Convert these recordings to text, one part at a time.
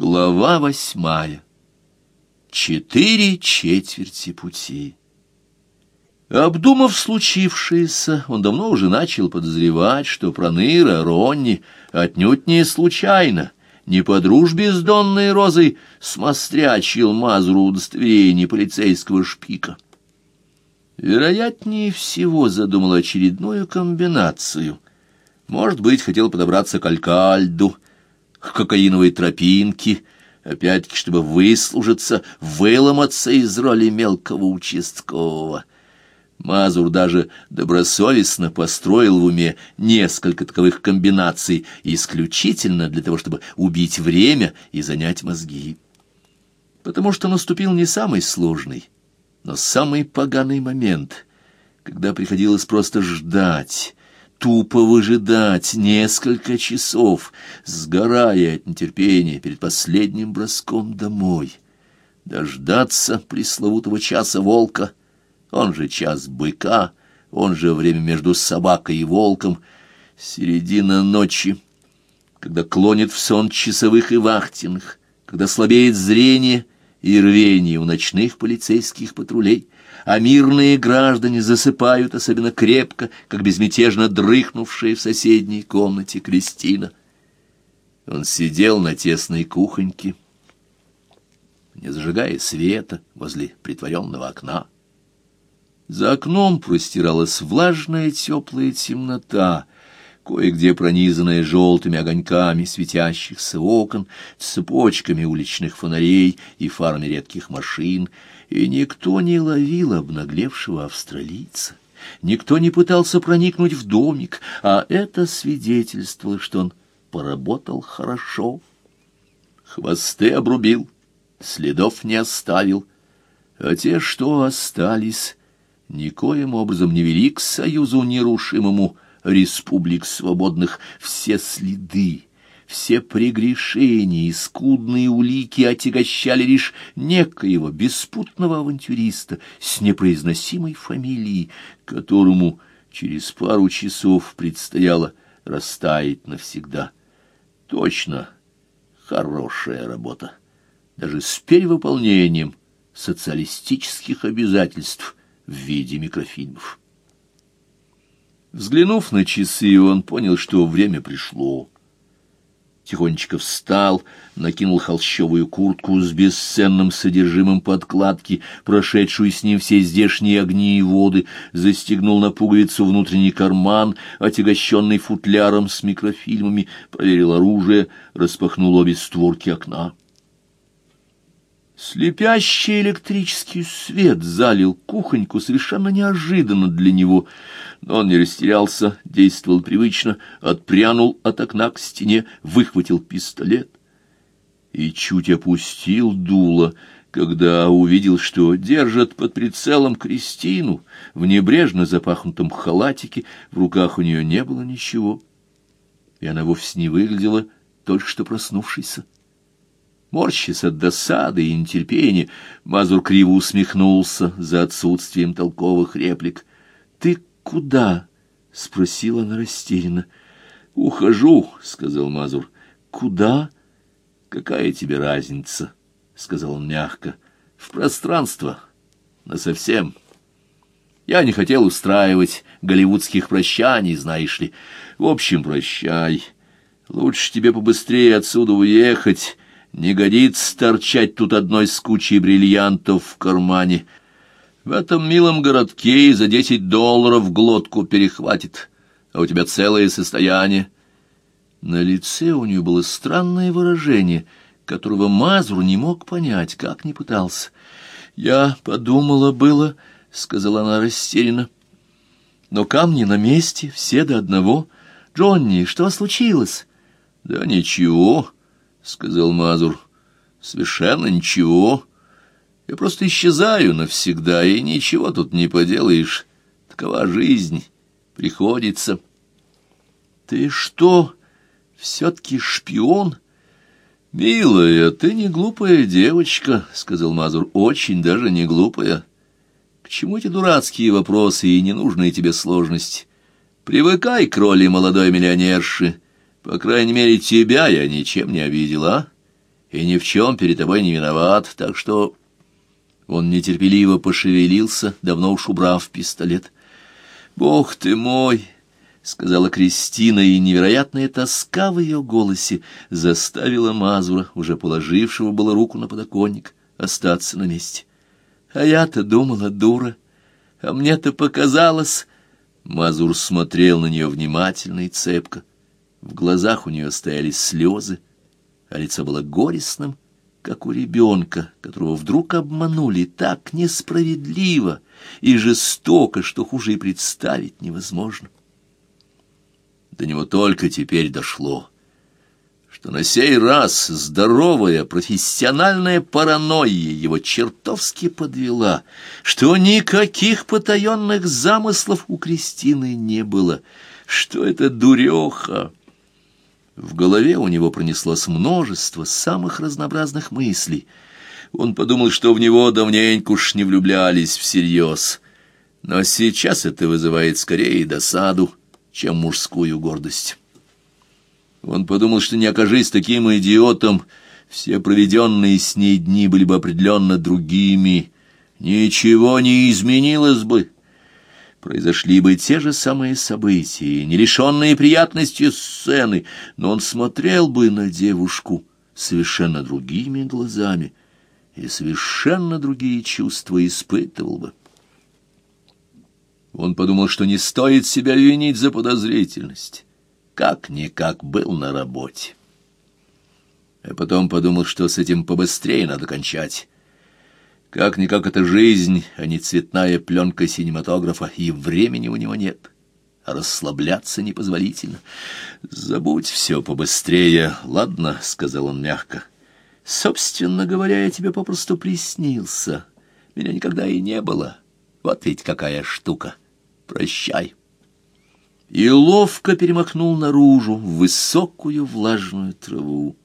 Глава восьмая. Четыре четверти пути. Обдумав случившееся, он давно уже начал подозревать, что Проныра Ронни отнюдь не случайно, не по дружбе с Донной Розой смострячил Мазуру удостоверение полицейского шпика. Вероятнее всего задумал очередную комбинацию. Может быть, хотел подобраться к Алькальду, к кокаиновой тропинке, опять-таки, чтобы выслужиться, выломаться из роли мелкого участкового. Мазур даже добросовестно построил в уме несколько таковых комбинаций исключительно для того, чтобы убить время и занять мозги. Потому что наступил не самый сложный, но самый поганый момент, когда приходилось просто ждать, тупо выжидать несколько часов, сгорая от нетерпения перед последним броском домой, дождаться пресловутого часа волка — он же час быка, он же время между собакой и волком, середина ночи, когда клонит в сон часовых и вахтенных, когда слабеет зрение и рвение у ночных полицейских патрулей, а мирные граждане засыпают особенно крепко, как безмятежно дрыхнувшая в соседней комнате Кристина. Он сидел на тесной кухоньке, не зажигая света возле притворенного окна. За окном простиралась влажная теплая темнота, кое-где пронизанная желтыми огоньками светящихся окон, цепочками уличных фонарей и фарами редких машин, и никто не ловил обнаглевшего австралийца. Никто не пытался проникнуть в домик, а это свидетельствовало, что он поработал хорошо. Хвосты обрубил, следов не оставил, а те, что остались, никоим образом не вели к союзу нерушимому республик свободных все следы, все прегрешения и скудные улики отягощали лишь некоего беспутного авантюриста с непроизносимой фамилией, которому через пару часов предстояло растаять навсегда. Точно хорошая работа, даже с перевыполнением социалистических обязательств — в виде микрофильмов. Взглянув на часы, он понял, что время пришло. Тихонечко встал, накинул холщовую куртку с бесценным содержимым подкладки, прошедшую с ним все здешние огни и воды, застегнул на пуговицу внутренний карман, отягощенный футляром с микрофильмами, проверил оружие, распахнул обе створки окна. Слепящий электрический свет залил кухоньку совершенно неожиданно для него, но он не растерялся, действовал привычно, отпрянул от окна к стене, выхватил пистолет и чуть опустил дуло, когда увидел, что держат под прицелом Кристину в небрежно запахнутом халатике, в руках у нее не было ничего, и она вовсе не выглядела только что проснувшейся. Морщась от досады и нетерпения, Мазур криво усмехнулся за отсутствием толковых реплик. — Ты куда? — спросила она растерянно. — Ухожу, — сказал Мазур. — Куда? — Какая тебе разница? — сказал он мягко. — В пространство. Насовсем. Я не хотел устраивать голливудских прощаний, знаешь ли. В общем, прощай. Лучше тебе побыстрее отсюда уехать не годится торчать тут одной с кучей бриллиантов в кармане. В этом милом городке и за десять долларов глотку перехватит, а у тебя целое состояние. На лице у нее было странное выражение, которого Мазур не мог понять, как не пытался. «Я подумала было», — сказала она растерянно. «Но камни на месте, все до одного. Джонни, что случилось?» «Да ничего», — сказал Мазур. — Совершенно ничего. Я просто исчезаю навсегда, и ничего тут не поделаешь. Такова жизнь. Приходится. — Ты что, все-таки шпион? — Милая, ты не глупая девочка, — сказал Мазур. — Очень даже не глупая. К чему эти дурацкие вопросы и ненужные тебе сложности? Привыкай к роли молодой миллионерши. — по крайней мере, тебя я ничем не обидела, и ни в чем перед тобой не виноват, так что...» Он нетерпеливо пошевелился, давно уж убрав пистолет. «Бог ты мой!» — сказала Кристина, и невероятная тоска в ее голосе заставила Мазура, уже положившего было руку на подоконник, остаться на месте. «А я-то думала, дура, а мне-то показалось...» Мазур смотрел на нее внимательно и цепко. В глазах у нее стояли слезы, а лицо было горестным, как у ребенка, которого вдруг обманули так несправедливо и жестоко, что хуже и представить невозможно. До него только теперь дошло, что на сей раз здоровая профессиональная паранойя его чертовски подвела, что никаких потаенных замыслов у Кристины не было, что это дуреха. В голове у него пронеслось множество самых разнообразных мыслей. Он подумал, что в него давненько уж не влюблялись всерьез. Но сейчас это вызывает скорее досаду, чем мужскую гордость. Он подумал, что не окажись таким идиотом, все проведенные с ней дни были бы определенно другими. Ничего не изменилось бы произошли бы те же самые события, не лишенные приятности сцены, но он смотрел бы на девушку совершенно другими глазами и совершенно другие чувства испытывал бы. Он подумал, что не стоит себя винить за подозрительность. Как-никак был на работе. А потом подумал, что с этим побыстрее надо кончать. Как-никак это жизнь, а не цветная пленка синематографа, и времени у него нет. А расслабляться непозволительно. «Забудь все побыстрее, ладно?» — сказал он мягко. «Собственно говоря, я тебе попросту приснился. Меня никогда и не было. Вот ведь какая штука. Прощай». И ловко перемахнул наружу в высокую влажную траву.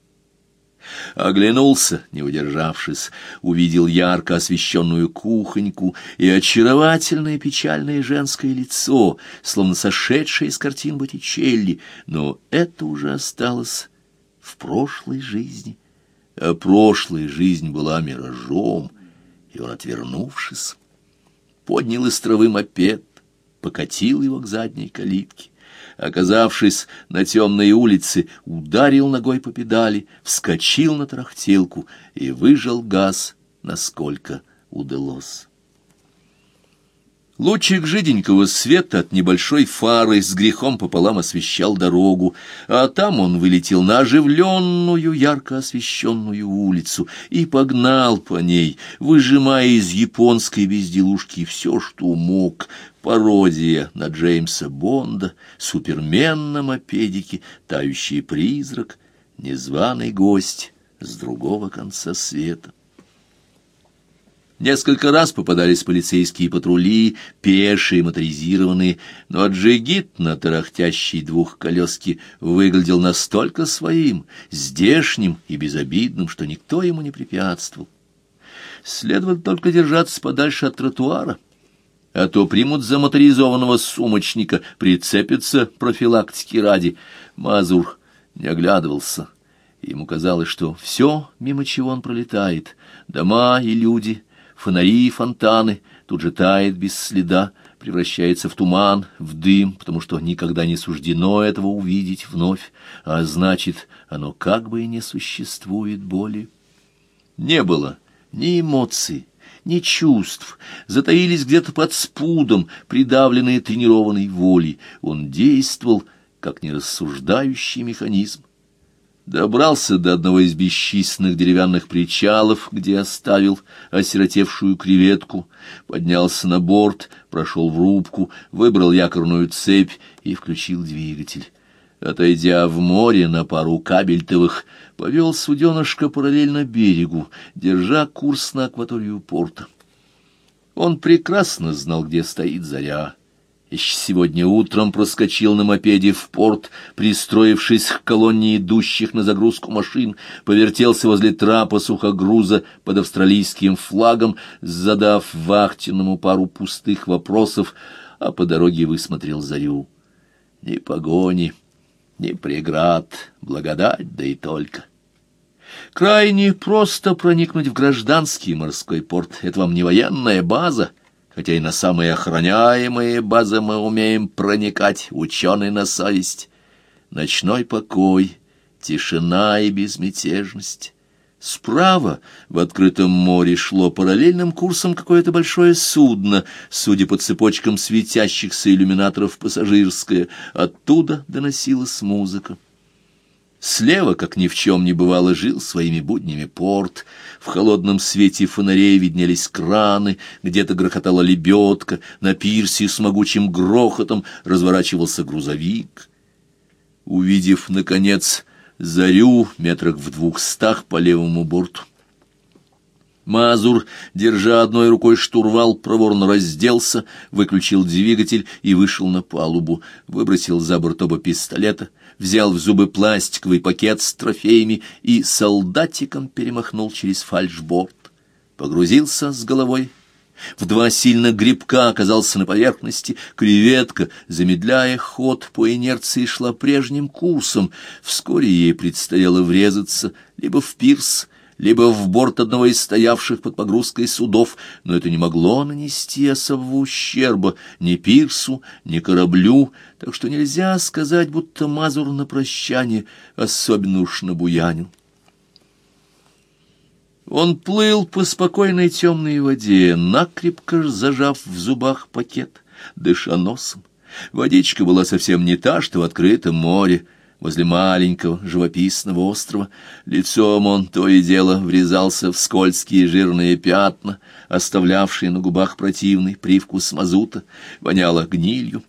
Оглянулся, не удержавшись, увидел ярко освещенную кухоньку и очаровательное печальное женское лицо, словно сошедшее из картин Боттичелли, но это уже осталось в прошлой жизни. А прошлая жизнь была миражом, и он, отвернувшись, поднял из травы мопед, покатил его к задней калитке оказавшись на темной улице, ударил ногой по педали, вскочил на трахтелку и выжал газ, насколько удалось. Лучик жиденького света от небольшой фары с грехом пополам освещал дорогу, а там он вылетел на оживленную, ярко освещенную улицу и погнал по ней, выжимая из японской безделушки все, что мог, пародия на Джеймса Бонда, супермен на мопедике, тающий призрак, незваный гость с другого конца света. Несколько раз попадались полицейские патрули, пешие, моторизированные, но джигит на тарахтящей двухколеске выглядел настолько своим, здешним и безобидным, что никто ему не препятствовал. Следовало только держаться подальше от тротуара, а то примут за моторизованного сумочника, прицепятся профилактики ради. Мазур не оглядывался. Ему казалось, что все, мимо чего он пролетает, дома и люди — фонари и фонтаны, тут же тает без следа, превращается в туман, в дым, потому что никогда не суждено этого увидеть вновь, а значит, оно как бы и не существует боли. Не было ни эмоций, ни чувств, затаились где-то под спудом, придавленные тренированной волей. Он действовал, как нерассуждающий механизм. Добрался до одного из бесчисленных деревянных причалов, где оставил осиротевшую креветку, поднялся на борт, прошел в рубку, выбрал якорную цепь и включил двигатель. Отойдя в море на пару кабельтовых, повел суденышко параллельно берегу, держа курс на акваторию порта. Он прекрасно знал, где стоит заря. Еще сегодня утром проскочил на мопеде в порт, пристроившись к колонне идущих на загрузку машин, повертелся возле трапа сухогруза под австралийским флагом, задав вахтенному пару пустых вопросов, а по дороге высмотрел зарю. Ни погони, ни преград, благодать, да и только. Крайне просто проникнуть в гражданский морской порт. Это вам не военная база, хотя и на самые охраняемые базы мы умеем проникать, ученый на совесть. Ночной покой, тишина и безмятежность. Справа в открытом море шло параллельным курсом какое-то большое судно, судя по цепочкам светящихся иллюминаторов пассажирское. Оттуда доносилась музыка. Слева, как ни в чем не бывало, жил своими буднями порт. В холодном свете фонарей виднелись краны, где-то грохотала лебедка, на пирсе с могучим грохотом разворачивался грузовик. Увидев, наконец, зарю метрах в двухстах по левому борту. Мазур, держа одной рукой штурвал, проворно разделся, выключил двигатель и вышел на палубу, выбросил за борт оба пистолета, взял в зубы пластиковый пакет с трофеями и солдатиком перемахнул через фальшборд. Погрузился с головой в два сильных грибка оказался на поверхности, креветка, замедляя ход по инерции, шла прежним курсом. Вскоре ей предстояло врезаться либо в пирс, либо в борт одного из стоявших под погрузкой судов, но это не могло нанести особого ущерба ни пирсу, ни кораблю, так что нельзя сказать, будто Мазур на прощание особенно уж набуянил. Он плыл по спокойной темной воде, накрепко зажав в зубах пакет, дыша носом. Водичка была совсем не та, что в открытом море, возле маленького живописного острова. Лицом он то и дело врезался в скользкие жирные пятна, оставлявшие на губах противный привкус мазута, воняло гнилью,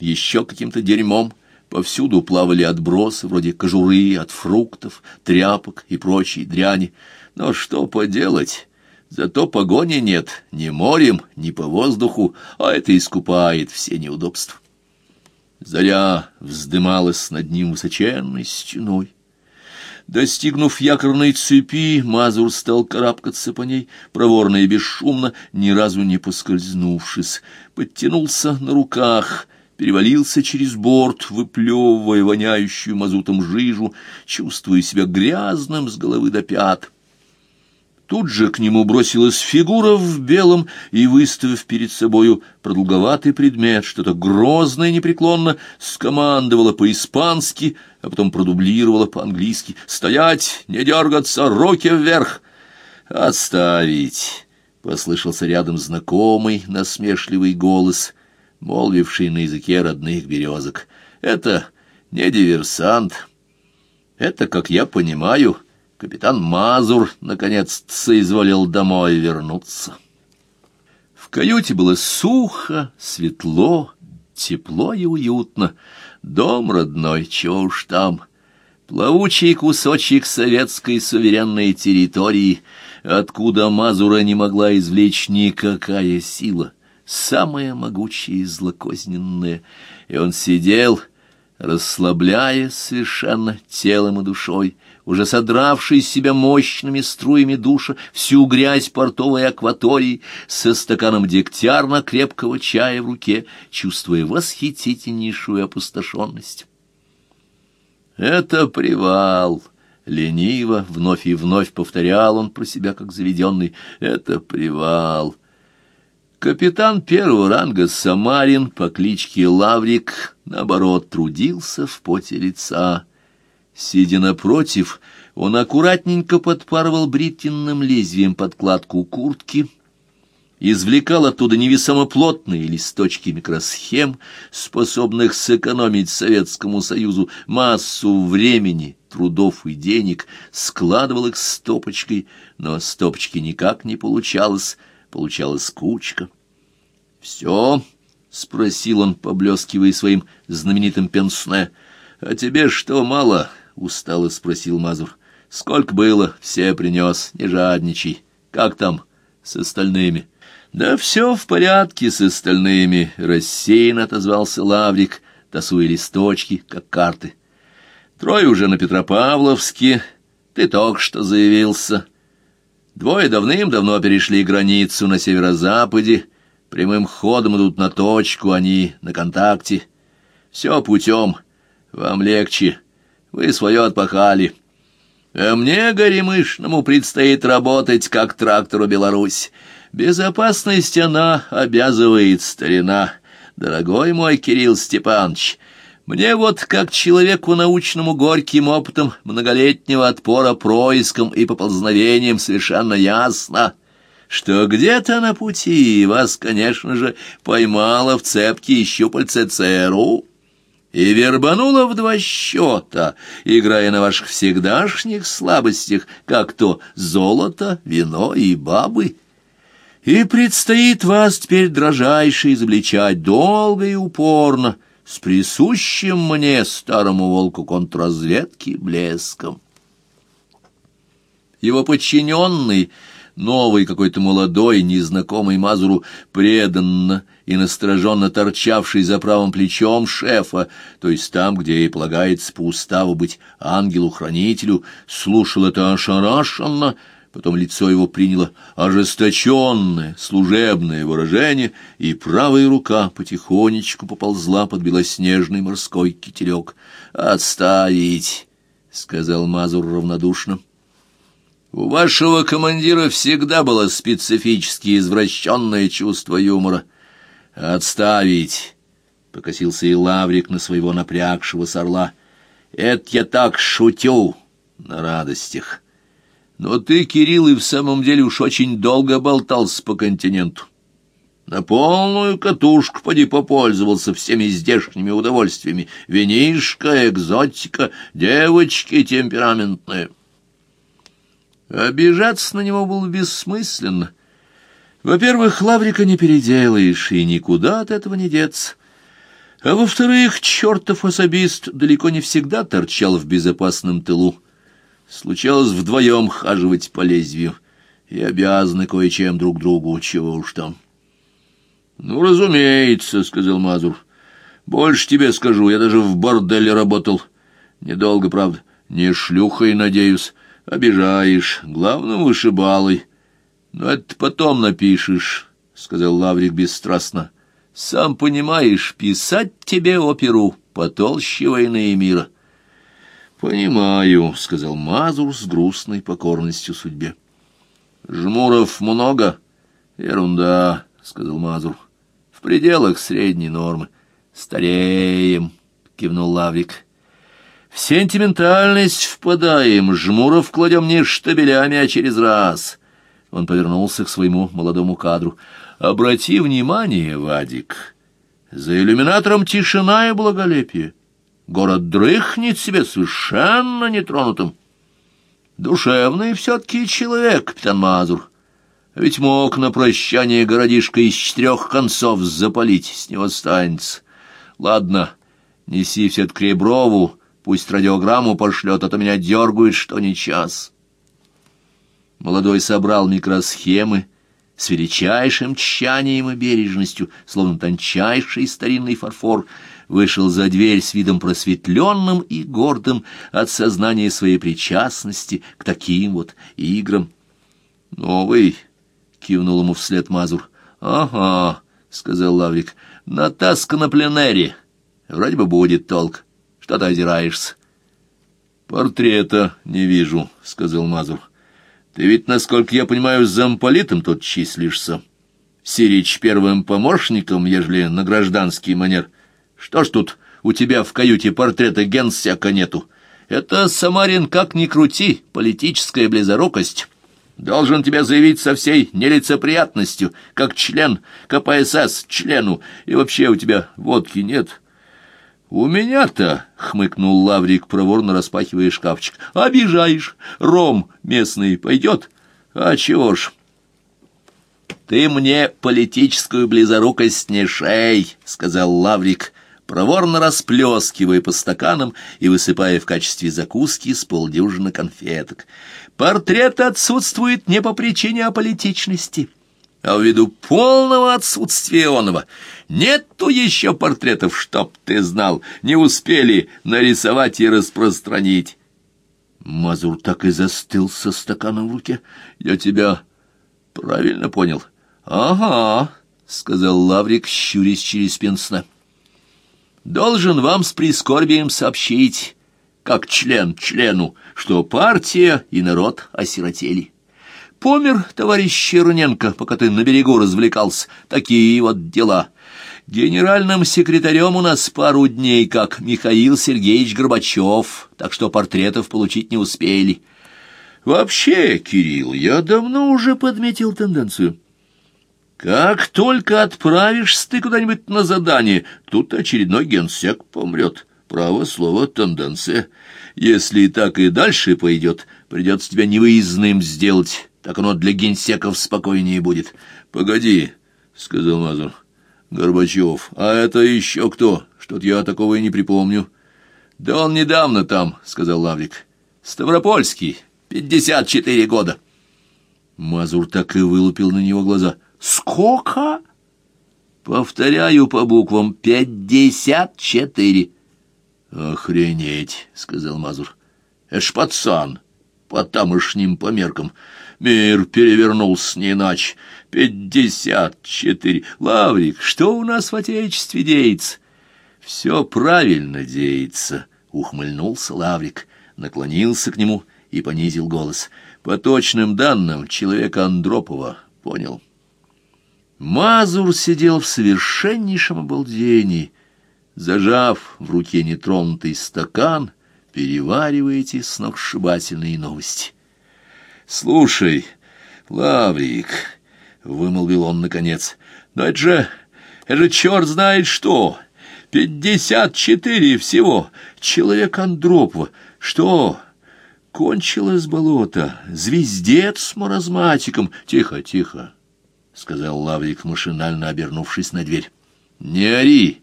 еще каким-то дерьмом. Повсюду плавали отбросы, вроде кожуры от фруктов, тряпок и прочей дряни. Но что поделать? Зато погони нет ни морем, ни по воздуху, а это искупает все неудобства. Заря вздымалась над ним высоченной стеной. Достигнув якорной цепи, Мазур стал карабкаться по ней, проворно и бесшумно, ни разу не поскользнувшись. Подтянулся на руках, перевалился через борт, выплевывая воняющую мазутом жижу, чувствуя себя грязным с головы до пят. Тут же к нему бросилась фигура в белом и, выставив перед собою продолговатый предмет, что-то грозное непреклонно скомандовала по-испански, а потом продублировала по-английски «Стоять! Не дергаться! Руки вверх!» «Отставить!» — послышался рядом знакомый насмешливый голос, молвивший на языке родных березок. «Это не диверсант. Это, как я понимаю...» Капитан Мазур, наконец, соизволил домой вернуться. В каюте было сухо, светло, тепло и уютно. Дом родной, чего уж там. Плавучий кусочек советской суверенной территории, откуда Мазура не могла извлечь никакая сила, самая могучая и злокозненная. И он сидел, расслабляя совершенно телом и душой, уже содравший с себя мощными струями душа всю грязь портовой акватории, со стаканом дегтярно-крепкого чая в руке, чувствуя восхитительнейшую опустошенность. «Это привал!» Лениво, вновь и вновь повторял он про себя, как заведенный. «Это привал!» Капитан первого ранга Самарин по кличке Лаврик, наоборот, трудился в поте лица. Сидя напротив, он аккуратненько подпарывал бритвенным лезвием подкладку куртки, извлекал оттуда невесомо плотные листочки микросхем, способных сэкономить Советскому Союзу массу времени, трудов и денег, складывал их стопочкой, но стопочки никак не получалось, получалась кучка. «Все?» — спросил он, поблескивая своим знаменитым пенсне. «А тебе что, мало?» — устало спросил Мазур. — Сколько было, все принес, не жадничай. Как там с остальными? — Да все в порядке с остальными, — рассеянно отозвался Лаврик, тасуя листочки, как карты. — Трое уже на Петропавловске, ты только что заявился. Двое давным-давно перешли границу на северо-западе, прямым ходом идут на точку, они на контакте. Все путем, вам легче. — вы свое отпахали. А мне, горемышному, предстоит работать, как трактору Беларусь. Безопасность она обязывает, старина. Дорогой мой Кирилл Степанович, мне вот, как человеку научному горьким опытом многолетнего отпора происком и поползновением совершенно ясно, что где-то на пути вас, конечно же, поймала в цепки щупальце ЦРУ и вербанула в два счета, играя на ваших всегдашних слабостях, как то золото, вино и бабы. И предстоит вас теперь дрожайше изобличать долго и упорно, с присущим мне, старому волку контрразведки, блеском. Его подчиненный, новый какой-то молодой, незнакомый Мазуру, преданно и настороженно торчавший за правым плечом шефа, то есть там, где и полагается по уставу быть ангелу-хранителю, слушал это ошарашенно, Потом лицо его приняло ожесточенное служебное выражение, и правая рука потихонечку поползла под белоснежный морской китерек. «Отставить!» — сказал Мазур равнодушно. «У вашего командира всегда было специфически извращенное чувство юмора. Отставить!» — покосился и Лаврик на своего напрягшего орла. «Это я так шутю на радостях». Но ты, Кирилл, и в самом деле уж очень долго болтался по континенту. На полную катушку поди попользовался всеми здешними удовольствиями. Винишка, экзотика, девочки темпераментные. Обижаться на него было бессмысленно. Во-первых, Лаврика не переделаешь, и никуда от этого не деться. А во-вторых, чертов особист далеко не всегда торчал в безопасном тылу. Случалось вдвоем хаживать по лезвию, и обязаны кое-чем друг другу, чего уж там. — Ну, разумеется, — сказал Мазур. — Больше тебе скажу, я даже в борделе работал. Недолго, правда. Не шлюхой, надеюсь. Обижаешь, главным вышибалой. Но это потом напишешь, — сказал Лаврик бесстрастно. — Сам понимаешь, писать тебе оперу потолще войны и мира — «Понимаю», — сказал Мазур с грустной покорностью судьбе. «Жмуров много?» «Ерунда», — сказал Мазур. «В пределах средней нормы». «Стареем», — кивнул Лаврик. «В сентиментальность впадаем, жмуров кладем не штабелями, а через раз». Он повернулся к своему молодому кадру. «Обрати внимание, Вадик, за иллюминатором тишина и благолепие. Город дрыхнет себе совершенно нетронутым. Душевный все-таки человек, капитан Мазур. Ведь мог на прощание городишко из четырех концов запалить, с него останется. Ладно, неси все к Реброву, пусть радиограмму пошлет, а то меня дергают, что не час. Молодой собрал микросхемы, с величайшим тщанием и бережностью, словно тончайший старинный фарфор, вышел за дверь с видом просветленным и гордым от сознания своей причастности к таким вот играм. «Новый!» — кивнул ему вслед Мазур. «Ага», — сказал Лаврик, — «натаска на пленэре. Вроде бы будет толк. Что ты озираешься?» «Портрета не вижу», — сказал Мазур. «Ты ведь, насколько я понимаю, с замполитом тут числишься. Сирич первым помощником, ежели на гражданский манер. Что ж тут у тебя в каюте портрета генсека нету? Это, Самарин, как ни крути, политическая близорукость. Должен тебя заявить со всей нелицеприятностью, как член КПСС члену, и вообще у тебя водки нет». «У меня-то», — хмыкнул Лаврик, проворно распахивая шкафчик, — «обижаешь, ром местный пойдет? А чего ж?» «Ты мне политическую близорукость не шей», — сказал Лаврик, проворно расплескивая по стаканам и высыпая в качестве закуски с полдюжины конфеток. «Портрет отсутствует не по причине аполитичности» а ввиду полного отсутствия оного. Нету еще портретов, чтоб ты знал, не успели нарисовать и распространить. Мазур так и застыл со стаканом в руке. Я тебя правильно понял? Ага, сказал Лаврик, щурясь через пенсна. Должен вам с прискорбием сообщить, как член члену, что партия и народ осиротели. Помер товарищ Черненко, пока ты на берегу развлекался. Такие вот дела. Генеральным секретарем у нас пару дней, как Михаил Сергеевич Горбачев, так что портретов получить не успели. Вообще, Кирилл, я давно уже подметил тенденцию. Как только отправишься ты куда-нибудь на задание, тут очередной генсек помрет. Право слово тенденция. Если так и дальше пойдет, придется тебя невыездным сделать. Так оно для генсеков спокойнее будет. Погоди, — сказал Мазур. Горбачев. А это еще кто? Что-то я такого и не припомню. Да он недавно там, — сказал Лаврик. Ставропольский, пятьдесят четыре года. Мазур так и вылупил на него глаза — Сколько? Повторяю по буквам. Пятьдесят четыре. Охренеть, сказал Мазур. Эш пацан, по тамошним померкам. Мир перевернулся не иначе. Пятьдесят четыре. Лаврик, что у нас в Отечестве деется? Все правильно деется, ухмыльнулся Лаврик, наклонился к нему и понизил голос. По точным данным, человека Андропова, понял. Мазур сидел в совершеннейшем обалдении, зажав в руке нетронутый стакан, переваривая эти сногсшибательные новости. «Слушай, Лаврик», — вымолвил он наконец, — «но это же, это черт знает что! Пятьдесят четыре всего! Человек Андропова! Что?» Кончилось болото, звездец с маразматиком. Тихо, тихо. — сказал Лаврик, машинально обернувшись на дверь. — Не ори,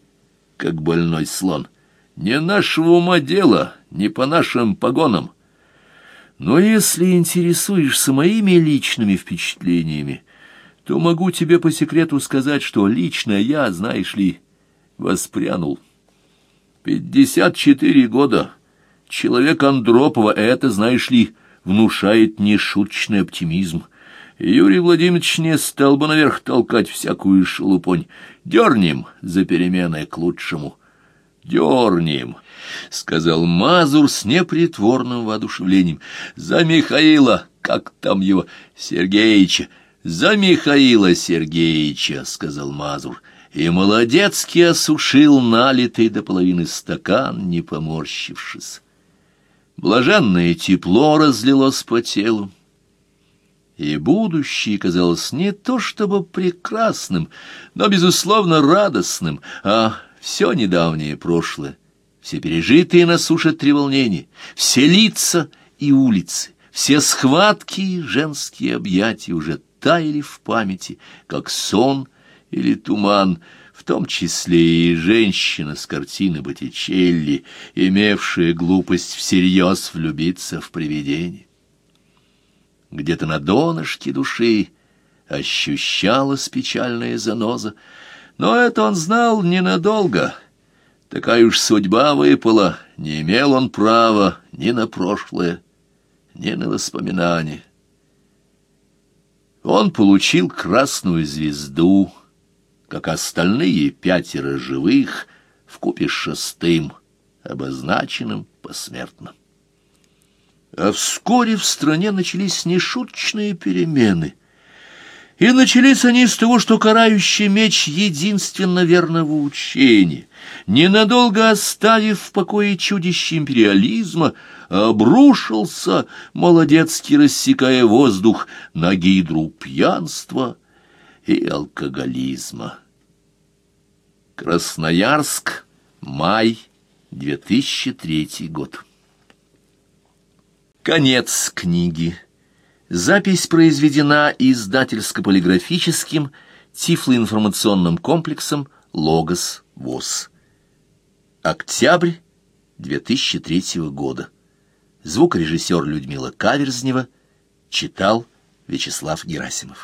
как больной слон. Не нашего ума дело, не по нашим погонам. Но если интересуешься моими личными впечатлениями, то могу тебе по секрету сказать, что лично я, знаешь ли, воспрянул. Пятьдесят четыре года. Человек Андропова, это, знаешь ли, внушает нешуточный оптимизм — Юрий Владимирович не стал бы наверх толкать всякую шелупонь. Дернем за переменой к лучшему. Дернем, — сказал Мазур с непритворным воодушевлением. За Михаила, как там его, Сергеича. За Михаила Сергеича, — сказал Мазур. И молодецки осушил налитый до половины стакан, не поморщившись. Блаженное тепло разлилось по телу и будущее казалось не то чтобы прекрасным, но, безусловно, радостным, а все недавнее прошлое, все пережитые на суше треволнения, все лица и улицы, все схватки и женские объятия уже таяли в памяти, как сон или туман, в том числе и женщина с картины Боттичелли, имевшая глупость всерьез влюбиться в привидение где-то на донышке души ощущалась печальная заноза, но это он знал ненадолго. Такая уж судьба выпала, не имел он права ни на прошлое, ни на воспоминания. Он получил красную звезду, как остальные пятеро живых, в купе с шестым, обозначенным посмертно. А вскоре в стране начались нешуточные перемены. И начались они с того, что карающий меч единственно верного учения, ненадолго оставив в покое чудище империализма, обрушился, молодецки рассекая воздух, на гидру пьянства и алкоголизма. Красноярск, май, 2003 год. Конец книги. Запись произведена издательско-полиграфическим тифлоинформационным комплексом «Логос ВОЗ». Октябрь 2003 года. Звукорежиссер Людмила Каверзнева читал Вячеслав Герасимов.